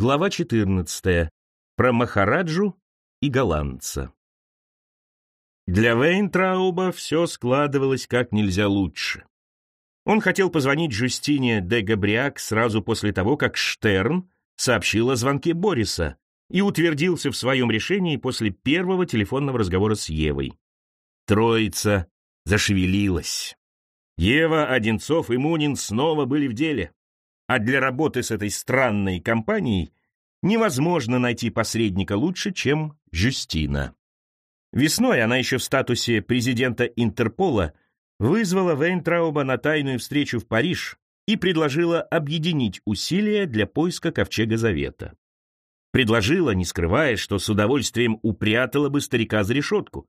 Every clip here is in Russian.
Глава 14. Про Махараджу и голландца. Для Вейнтрауба все складывалось как нельзя лучше. Он хотел позвонить Жюстине де Габриак сразу после того, как Штерн сообщил о звонке Бориса и утвердился в своем решении после первого телефонного разговора с Евой. Троица зашевелилась. Ева, Одинцов и Мунин снова были в деле а для работы с этой странной компанией невозможно найти посредника лучше, чем Жюстина. Весной она еще в статусе президента Интерпола вызвала Вейнтрауба на тайную встречу в Париж и предложила объединить усилия для поиска Ковчега Завета. Предложила, не скрывая, что с удовольствием упрятала бы старика за решетку.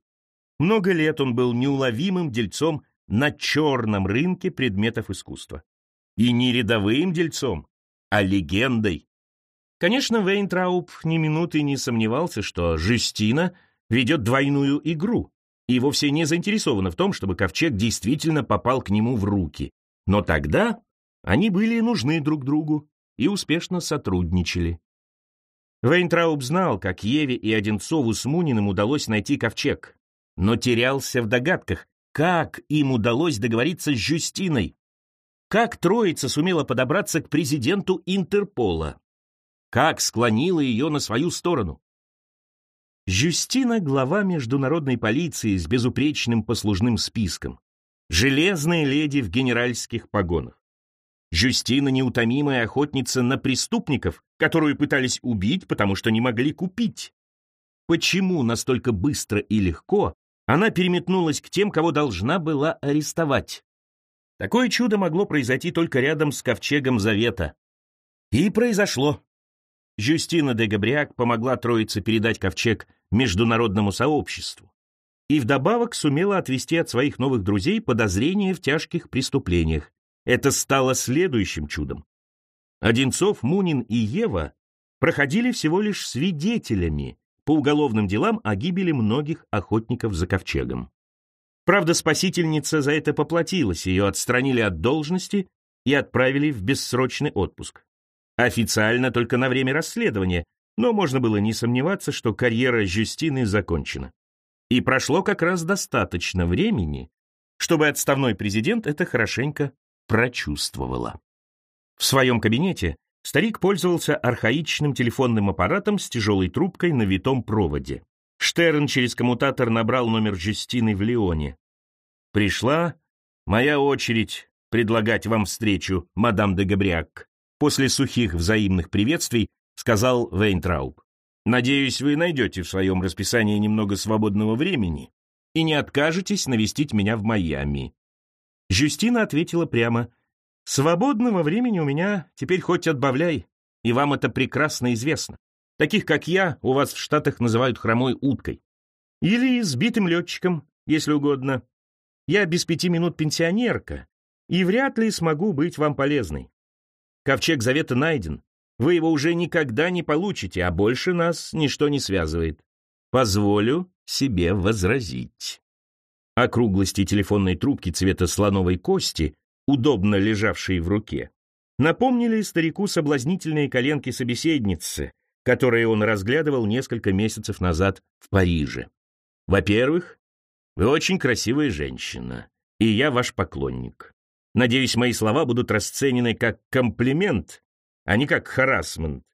Много лет он был неуловимым дельцом на черном рынке предметов искусства. И не рядовым дельцом, а легендой. Конечно, Вейнтрауб ни минуты не сомневался, что Жюстина ведет двойную игру и вовсе не заинтересована в том, чтобы ковчег действительно попал к нему в руки. Но тогда они были нужны друг другу и успешно сотрудничали. Вейнтрауб знал, как Еве и Одинцову с Муниным удалось найти ковчег, но терялся в догадках, как им удалось договориться с Жюстиной. Как троица сумела подобраться к президенту Интерпола? Как склонила ее на свою сторону? Жюстина — глава международной полиции с безупречным послужным списком. Железная леди в генеральских погонах. Жюстина — неутомимая охотница на преступников, которую пытались убить, потому что не могли купить. Почему настолько быстро и легко она переметнулась к тем, кого должна была арестовать? Такое чудо могло произойти только рядом с ковчегом Завета. И произошло. Жюстина де Габриак помогла троице передать ковчег международному сообществу и вдобавок сумела отвести от своих новых друзей подозрения в тяжких преступлениях. Это стало следующим чудом. Одинцов, Мунин и Ева проходили всего лишь свидетелями по уголовным делам о гибели многих охотников за ковчегом. Правда, спасительница за это поплатилась, ее отстранили от должности и отправили в бессрочный отпуск. Официально только на время расследования, но можно было не сомневаться, что карьера Жюстины закончена. И прошло как раз достаточно времени, чтобы отставной президент это хорошенько прочувствовала. В своем кабинете старик пользовался архаичным телефонным аппаратом с тяжелой трубкой на витом проводе. Штерн через коммутатор набрал номер Джустины в Лионе. «Пришла моя очередь предлагать вам встречу, мадам де Габриак», после сухих взаимных приветствий сказал Вейнтрауб. «Надеюсь, вы найдете в своем расписании немного свободного времени и не откажетесь навестить меня в Майами». Жюстина ответила прямо, «Свободного времени у меня теперь хоть отбавляй, и вам это прекрасно известно. Таких, как я, у вас в Штатах называют хромой уткой. Или сбитым летчиком, если угодно. Я без пяти минут пенсионерка, и вряд ли смогу быть вам полезной. Ковчег Завета найден. Вы его уже никогда не получите, а больше нас ничто не связывает. Позволю себе возразить. Округлости телефонной трубки цвета слоновой кости, удобно лежавшей в руке, напомнили старику соблазнительные коленки собеседницы, которые он разглядывал несколько месяцев назад в Париже. Во-первых, вы очень красивая женщина, и я ваш поклонник. Надеюсь, мои слова будут расценены как комплимент, а не как харасмент.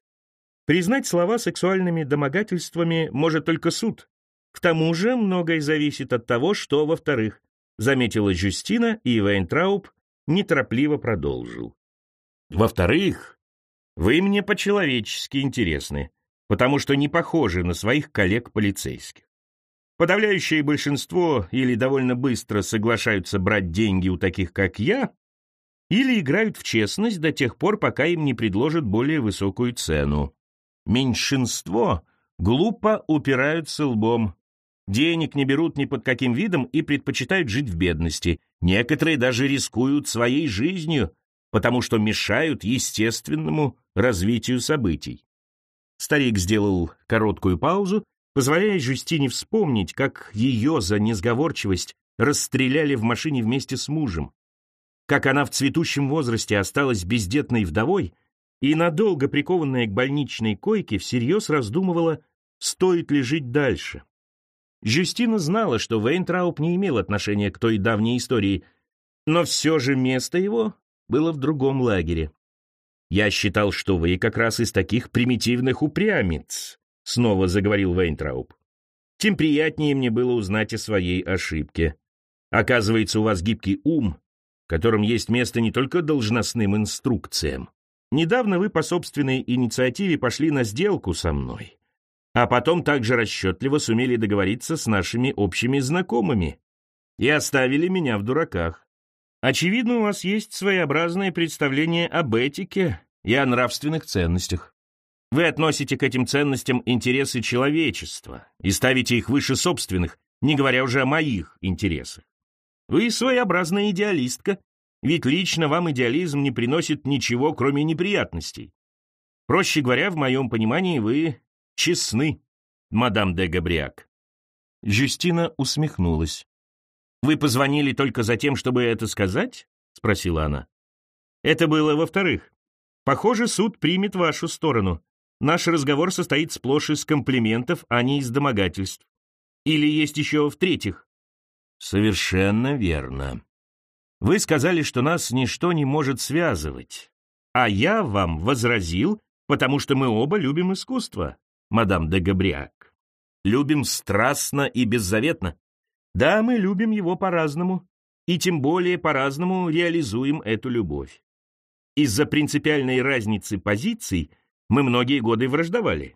Признать слова сексуальными домогательствами может только суд. К тому же многое зависит от того, что во-вторых, заметила Жюстина, и Вейнтрауб неторопливо продолжил. Во-вторых, вы мне по-человечески интересны, потому что не похожи на своих коллег-полицейских. Подавляющее большинство или довольно быстро соглашаются брать деньги у таких, как я, или играют в честность до тех пор, пока им не предложат более высокую цену. Меньшинство глупо упираются лбом. Денег не берут ни под каким видом и предпочитают жить в бедности. Некоторые даже рискуют своей жизнью, потому что мешают естественному развитию событий. Старик сделал короткую паузу, позволяя Жюстине вспомнить, как ее за несговорчивость расстреляли в машине вместе с мужем, как она в цветущем возрасте осталась бездетной вдовой, и, надолго прикованная к больничной койке, всерьез раздумывала, стоит ли жить дальше. Жюстина знала, что Вейнтрауб не имел отношения к той давней истории, но все же место его было в другом лагере. «Я считал, что вы как раз из таких примитивных упрямец», — снова заговорил Вейнтрауб. «Тем приятнее мне было узнать о своей ошибке. Оказывается, у вас гибкий ум, в котором есть место не только должностным инструкциям. Недавно вы по собственной инициативе пошли на сделку со мной, а потом также расчетливо сумели договориться с нашими общими знакомыми и оставили меня в дураках. Очевидно, у вас есть своеобразное представление об этике и о нравственных ценностях. Вы относите к этим ценностям интересы человечества и ставите их выше собственных, не говоря уже о моих интересах. Вы своеобразная идеалистка, ведь лично вам идеализм не приносит ничего, кроме неприятностей. Проще говоря, в моем понимании, вы честны, мадам де Габриак. Жюстина усмехнулась. «Вы позвонили только за тем, чтобы это сказать?» — спросила она. «Это было во-вторых. Похоже, суд примет вашу сторону. Наш разговор состоит сплошь из комплиментов, а не из домогательств. Или есть еще в-третьих?» Совершенно верно. Вы сказали, что нас ничто не может связывать. А я вам возразил, потому что мы оба любим искусство, мадам де Габриак. Любим страстно и беззаветно. Да, мы любим его по-разному, и тем более по-разному реализуем эту любовь. Из-за принципиальной разницы позиций мы многие годы враждовали.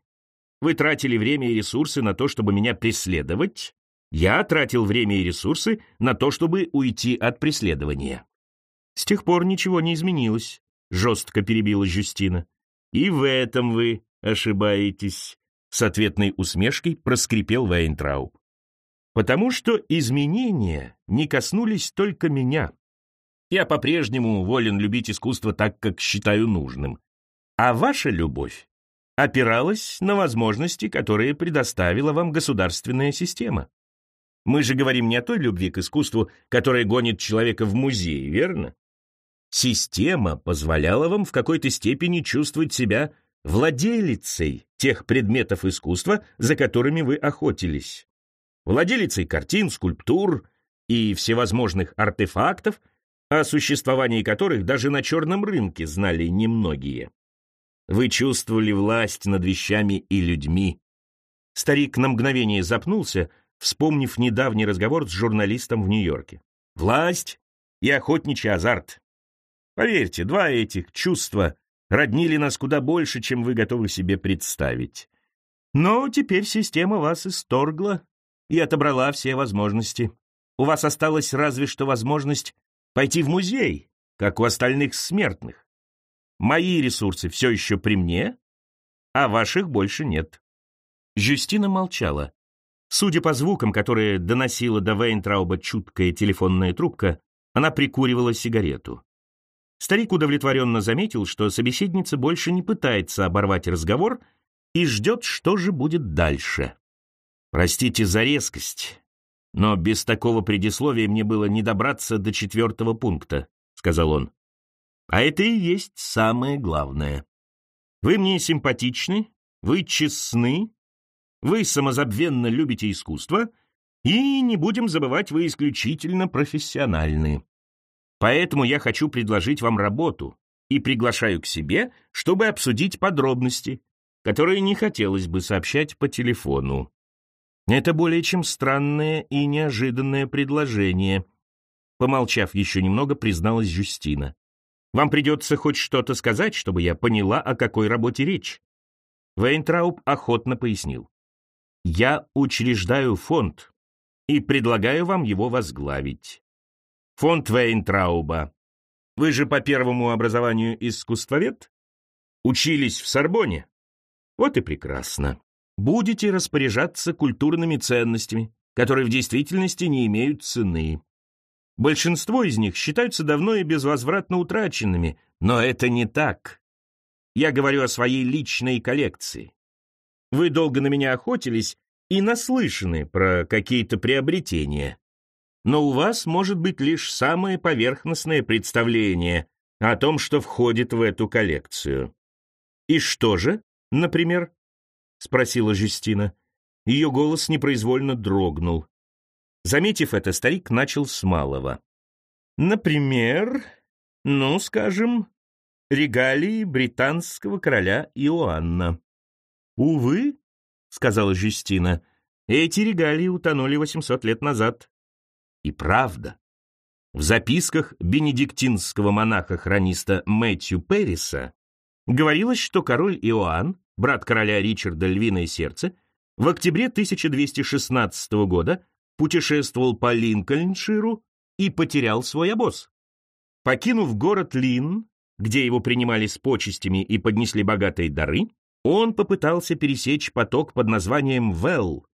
Вы тратили время и ресурсы на то, чтобы меня преследовать, я тратил время и ресурсы на то, чтобы уйти от преследования. С тех пор ничего не изменилось, жестко перебила Жюстина. И в этом вы ошибаетесь, с ответной усмешкой проскрипел Вейнтрауб. Потому что изменения не коснулись только меня. Я по-прежнему волен любить искусство так, как считаю нужным. А ваша любовь опиралась на возможности, которые предоставила вам государственная система. Мы же говорим не о той любви к искусству, которая гонит человека в музей, верно? Система позволяла вам в какой-то степени чувствовать себя владелицей тех предметов искусства, за которыми вы охотились. Владелицей картин, скульптур и всевозможных артефактов, о существовании которых даже на черном рынке знали немногие. Вы чувствовали власть над вещами и людьми. Старик на мгновение запнулся, вспомнив недавний разговор с журналистом в Нью-Йорке. Власть и охотничий азарт. Поверьте, два этих чувства роднили нас куда больше, чем вы готовы себе представить. Но теперь система вас исторгла и отобрала все возможности. У вас осталась разве что возможность пойти в музей, как у остальных смертных. Мои ресурсы все еще при мне, а ваших больше нет. Жюстина молчала. Судя по звукам, которые доносила до Вейнтрауба чуткая телефонная трубка, она прикуривала сигарету. Старик удовлетворенно заметил, что собеседница больше не пытается оборвать разговор и ждет, что же будет дальше. «Простите за резкость, но без такого предисловия мне было не добраться до четвертого пункта», — сказал он. «А это и есть самое главное. Вы мне симпатичны, вы честны, вы самозабвенно любите искусство, и, не будем забывать, вы исключительно профессиональны. Поэтому я хочу предложить вам работу и приглашаю к себе, чтобы обсудить подробности, которые не хотелось бы сообщать по телефону. Это более чем странное и неожиданное предложение. Помолчав еще немного, призналась Жюстина. Вам придется хоть что-то сказать, чтобы я поняла, о какой работе речь. Вейнтрауб охотно пояснил. Я учреждаю фонд и предлагаю вам его возглавить. Фонд Вейнтрауба. Вы же по первому образованию искусствовед? Учились в Сорбоне? Вот и прекрасно. Будете распоряжаться культурными ценностями, которые в действительности не имеют цены. Большинство из них считаются давно и безвозвратно утраченными, но это не так. Я говорю о своей личной коллекции. Вы долго на меня охотились и наслышаны про какие-то приобретения. Но у вас может быть лишь самое поверхностное представление о том, что входит в эту коллекцию. «И что же, например?» — спросила Жюстина. Ее голос непроизвольно дрогнул. Заметив это, старик начал с малого. «Например, ну, скажем, регалии британского короля Иоанна». «Увы», — сказала Жюстина, — «эти регалии утонули 800 лет назад». И правда. В записках бенедиктинского монаха-хрониста Мэтью Перриса говорилось, что король Иоанн, брат короля Ричарда Львиное Сердце, в октябре 1216 года путешествовал по Линкольнширу и потерял свой обоз. Покинув город Лин, где его принимали с почестями и поднесли богатые дары, он попытался пересечь поток под названием Велл,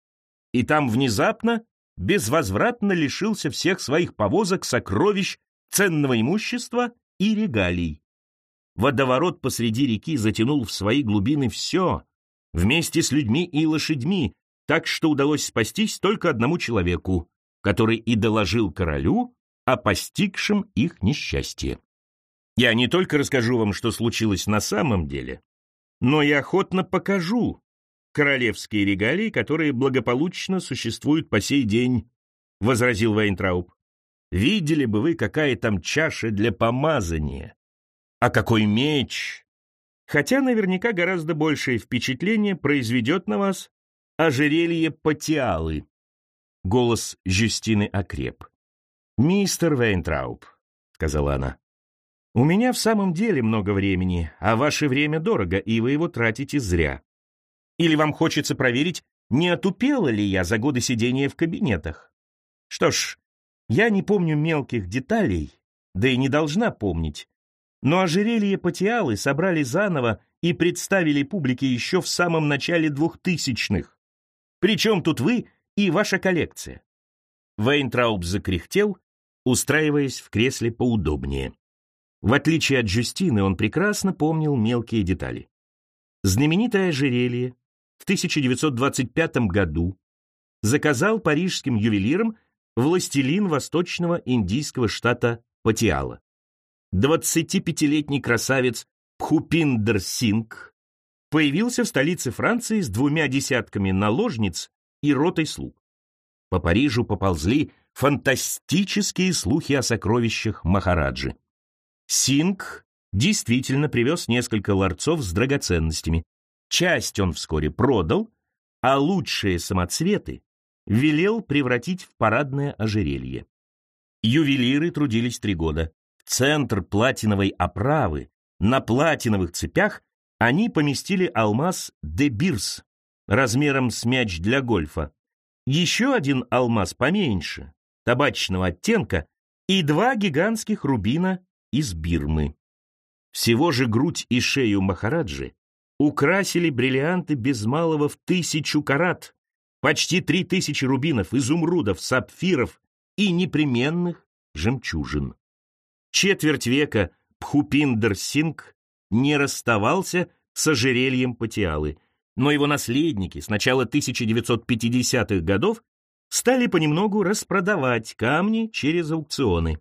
и там внезапно безвозвратно лишился всех своих повозок, сокровищ, ценного имущества и регалий. Водоворот посреди реки затянул в свои глубины все, вместе с людьми и лошадьми, так что удалось спастись только одному человеку, который и доложил королю о постигшем их несчастье. Я не только расскажу вам, что случилось на самом деле, но и охотно покажу, королевские регалии, которые благополучно существуют по сей день», — возразил Вейнтрауб. «Видели бы вы, какая там чаша для помазания, а какой меч! Хотя наверняка гораздо большее впечатление произведет на вас ожерелье Патиалы». Голос Жюстины окреп. «Мистер Вейнтрауб», — сказала она, — «у меня в самом деле много времени, а ваше время дорого, и вы его тратите зря. Или вам хочется проверить, не отупела ли я за годы сидения в кабинетах? Что ж, я не помню мелких деталей, да и не должна помнить. Но ожерелье Патиалы собрали заново и представили публике еще в самом начале двухтысячных. Причем тут вы и ваша коллекция. Вейнтрауб закряхтел, устраиваясь в кресле поудобнее. В отличие от Джустины, он прекрасно помнил мелкие детали. Знаменитое ожерелье, в 1925 году заказал парижским ювелирам властелин восточного индийского штата Патиала. 25-летний красавец Пхупиндер Синг появился в столице Франции с двумя десятками наложниц и ротой слуг. По Парижу поползли фантастические слухи о сокровищах Махараджи. Синг действительно привез несколько ларцов с драгоценностями, Часть он вскоре продал, а лучшие самоцветы велел превратить в парадное ожерелье. Ювелиры трудились три года. Центр платиновой оправы, на платиновых цепях, они поместили алмаз «Де Бирс» размером с мяч для гольфа, еще один алмаз поменьше, табачного оттенка, и два гигантских рубина из Бирмы. Всего же грудь и шею Махараджи украсили бриллианты без малого в тысячу карат, почти три тысячи рубинов, изумрудов, сапфиров и непременных жемчужин. Четверть века Пхупиндер Синг не расставался с ожерельем Патиалы, но его наследники с начала 1950-х годов стали понемногу распродавать камни через аукционы.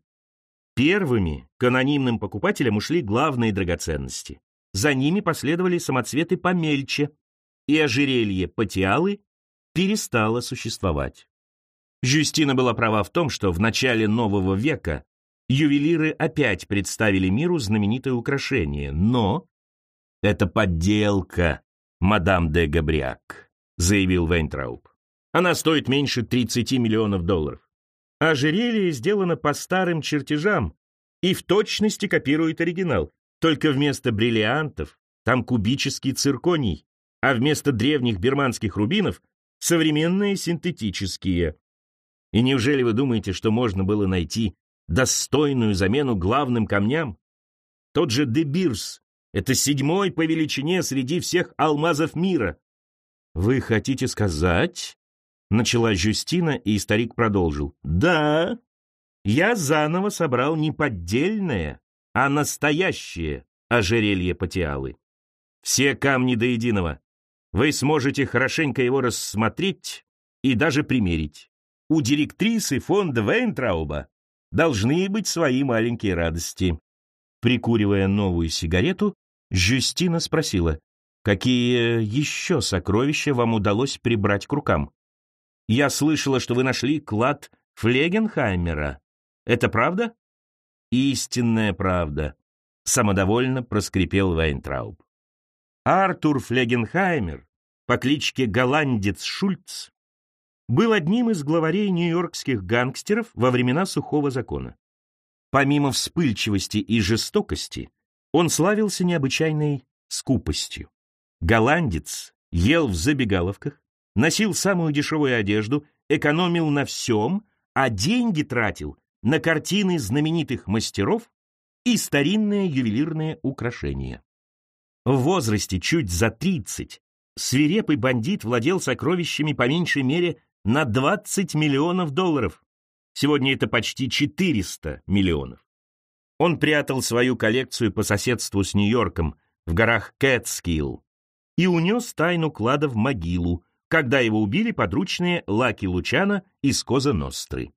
Первыми к анонимным покупателям ушли главные драгоценности. За ними последовали самоцветы помельче, и ожерелье Патиалы перестало существовать. Жюстина была права в том, что в начале нового века ювелиры опять представили миру знаменитое украшение, но это подделка, мадам де Габриак, заявил Вейнтрауб. Она стоит меньше 30 миллионов долларов. Ожерелье сделано по старым чертежам и в точности копирует оригинал. Только вместо бриллиантов там кубический цирконий, а вместо древних бирманских рубинов — современные синтетические. И неужели вы думаете, что можно было найти достойную замену главным камням? Тот же Дебирс — это седьмой по величине среди всех алмазов мира. «Вы хотите сказать...» — начала Жюстина, и старик продолжил. «Да, я заново собрал не поддельное, а настоящее ожерелье Патиалы. Все камни до единого. Вы сможете хорошенько его рассмотреть и даже примерить. У директрисы фонда Вейнтрауба должны быть свои маленькие радости. Прикуривая новую сигарету, Жюстина спросила, Какие еще сокровища вам удалось прибрать к рукам? Я слышала, что вы нашли клад Флегенхаймера. Это правда? Истинная правда, самодовольно проскрипел Вайнтрауб. Артур Флегенхаймер по кличке Голландец Шульц был одним из главарей нью-йоркских гангстеров во времена сухого закона. Помимо вспыльчивости и жестокости, он славился необычайной скупостью. Голландец ел в забегаловках, носил самую дешевую одежду, экономил на всем, а деньги тратил на картины знаменитых мастеров и старинные ювелирные украшения. В возрасте чуть за 30 свирепый бандит владел сокровищами по меньшей мере на 20 миллионов долларов. Сегодня это почти 400 миллионов. Он прятал свою коллекцию по соседству с Нью-Йорком в горах Кэтскилл и унес тайну клада в могилу, когда его убили подручные Лаки Лучана из Коза Ностры.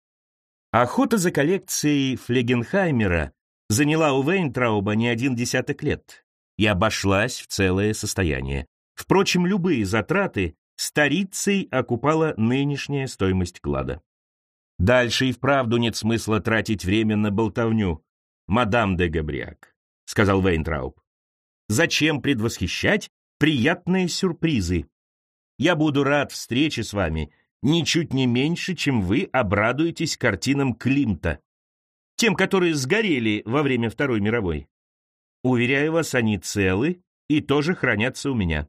Охота за коллекцией Флегенхаймера заняла у Вейнтрауба не один десяток лет и обошлась в целое состояние. Впрочем, любые затраты старицей окупала нынешняя стоимость клада. Дальше и вправду нет смысла тратить время на болтовню, мадам де Габриак, сказал Вейнтрауб. Зачем предвосхищать приятные сюрпризы? Я буду рад встрече с вами ничуть не меньше, чем вы обрадуетесь картинам Климта, тем, которые сгорели во время Второй мировой. Уверяю вас, они целы и тоже хранятся у меня.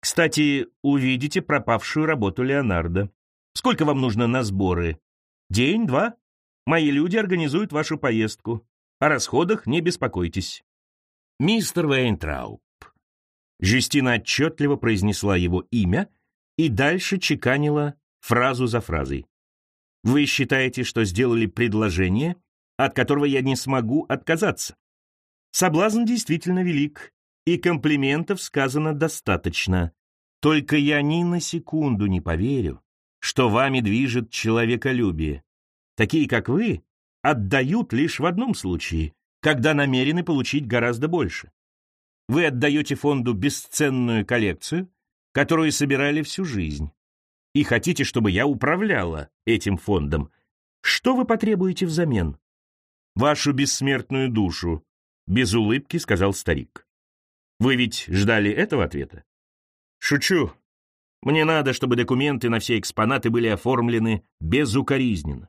Кстати, увидите пропавшую работу Леонардо. Сколько вам нужно на сборы? День, два? Мои люди организуют вашу поездку. О расходах не беспокойтесь. Мистер Вейнтрауп. Жюстина отчетливо произнесла его имя и дальше чеканила фразу за фразой. Вы считаете, что сделали предложение, от которого я не смогу отказаться? Соблазн действительно велик, и комплиментов сказано достаточно. Только я ни на секунду не поверю, что вами движет человеколюбие. Такие, как вы, отдают лишь в одном случае, когда намерены получить гораздо больше. Вы отдаете фонду бесценную коллекцию, которую собирали всю жизнь, и хотите, чтобы я управляла этим фондом. Что вы потребуете взамен? Вашу бессмертную душу, без улыбки сказал старик. Вы ведь ждали этого ответа? Шучу. Мне надо, чтобы документы на все экспонаты были оформлены безукоризненно.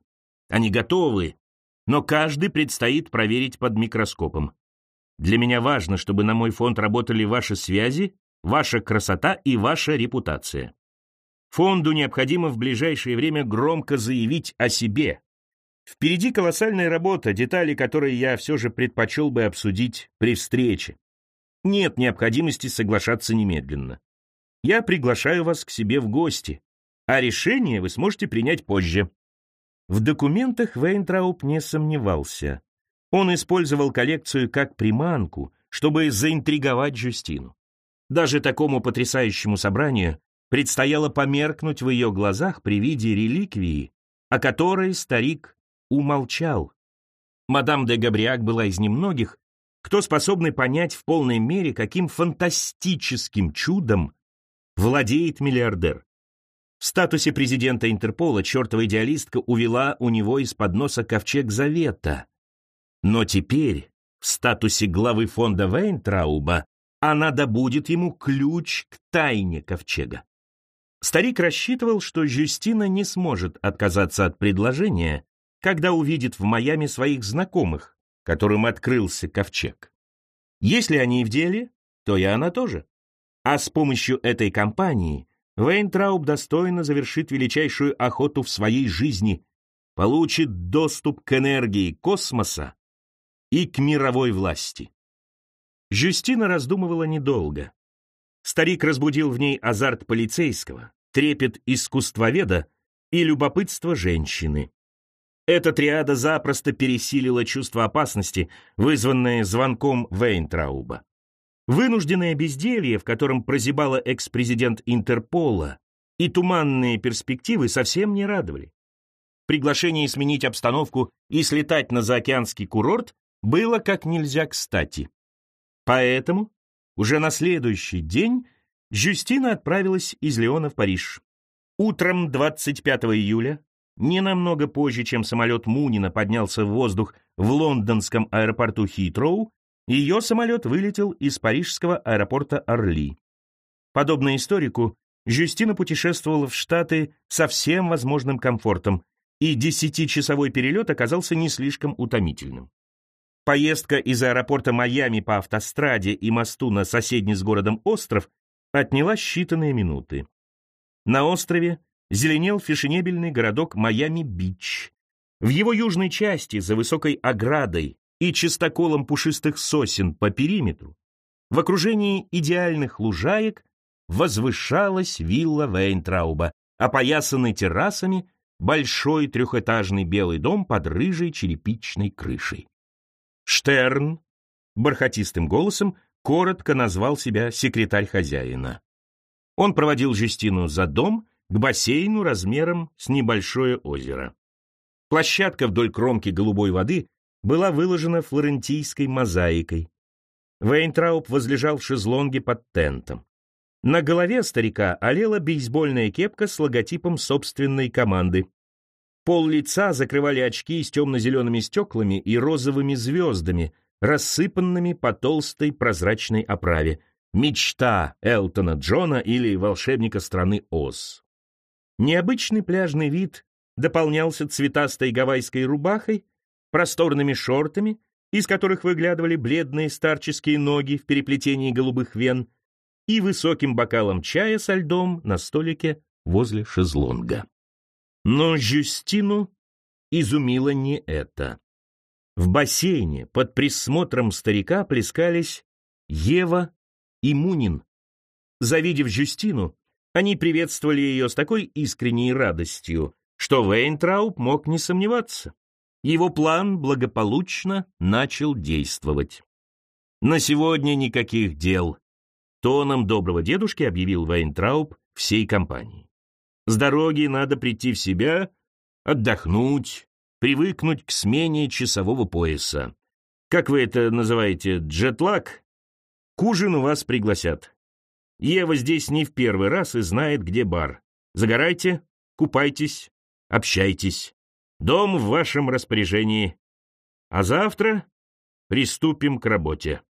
Они готовы, но каждый предстоит проверить под микроскопом. Для меня важно, чтобы на мой фонд работали ваши связи, ваша красота и ваша репутация. Фонду необходимо в ближайшее время громко заявить о себе. Впереди колоссальная работа, детали которой я все же предпочел бы обсудить при встрече. Нет необходимости соглашаться немедленно. Я приглашаю вас к себе в гости, а решение вы сможете принять позже. В документах Вейнтрауб не сомневался. Он использовал коллекцию как приманку, чтобы заинтриговать Жюстину. Даже такому потрясающему собранию предстояло померкнуть в ее глазах при виде реликвии, о которой старик умолчал. Мадам де Габриак была из немногих, кто способны понять в полной мере, каким фантастическим чудом владеет миллиардер. В статусе президента Интерпола чертова идеалистка увела у него из-под носа ковчег завета. Но теперь, в статусе главы фонда Вейнтрауба, она добудет ему ключ к тайне ковчега. Старик рассчитывал, что Жюстина не сможет отказаться от предложения, когда увидит в Майами своих знакомых, которым открылся ковчег. Если они в деле, то и она тоже. А с помощью этой компании Вейнтрауб достойно завершит величайшую охоту в своей жизни, получит доступ к энергии космоса и к мировой власти. Жюстина раздумывала недолго. Старик разбудил в ней азарт полицейского, трепет искусствоведа и любопытство женщины. Эта триада запросто пересилила чувство опасности, вызванное звонком Вейнтрауба. Вынужденное безделье, в котором прозябала экс-президент Интерпола, и туманные перспективы совсем не радовали. Приглашение сменить обстановку и слетать на заокеанский курорт было как нельзя кстати. Поэтому уже на следующий день Жюстина отправилась из Леона в Париж. Утром 25 июля, не намного позже, чем самолет Мунина поднялся в воздух в лондонском аэропорту Хитроу, ее самолет вылетел из парижского аэропорта Орли. Подобно историку, Жюстина путешествовала в Штаты со всем возможным комфортом, и десятичасовой перелет оказался не слишком утомительным. Поездка из аэропорта Майами по автостраде и мосту на соседний с городом остров отняла считанные минуты. На острове зеленел фешенебельный городок Майами-Бич. В его южной части, за высокой оградой и чистоколом пушистых сосен по периметру, в окружении идеальных лужаек возвышалась вилла Вейнтрауба, опоясанный террасами большой трехэтажный белый дом под рыжей черепичной крышей. Штерн бархатистым голосом коротко назвал себя секретарь хозяина. Он проводил Жестину за дом к бассейну размером с небольшое озеро. Площадка вдоль кромки голубой воды была выложена флорентийской мозаикой. Вейнтрауб возлежал в шезлонге под тентом. На голове старика олела бейсбольная кепка с логотипом собственной команды. Пол лица закрывали очки с темно-зелеными стеклами и розовыми звездами, рассыпанными по толстой прозрачной оправе. Мечта Элтона Джона или волшебника страны Оз. Необычный пляжный вид дополнялся цветастой гавайской рубахой, просторными шортами, из которых выглядывали бледные старческие ноги в переплетении голубых вен, и высоким бокалом чая со льдом на столике возле шезлонга. Но Жюстину изумило не это. В бассейне под присмотром старика плескались Ева и Мунин. Завидев Жюстину, они приветствовали ее с такой искренней радостью, что Вейнтрауб мог не сомневаться. Его план благополучно начал действовать. «На сегодня никаких дел», — тоном доброго дедушки объявил Вейнтрауб всей компании. С дороги надо прийти в себя, отдохнуть, привыкнуть к смене часового пояса. Как вы это называете, джетлаг? К ужину вас пригласят. Ева здесь не в первый раз и знает, где бар. Загорайте, купайтесь, общайтесь. Дом в вашем распоряжении. А завтра приступим к работе.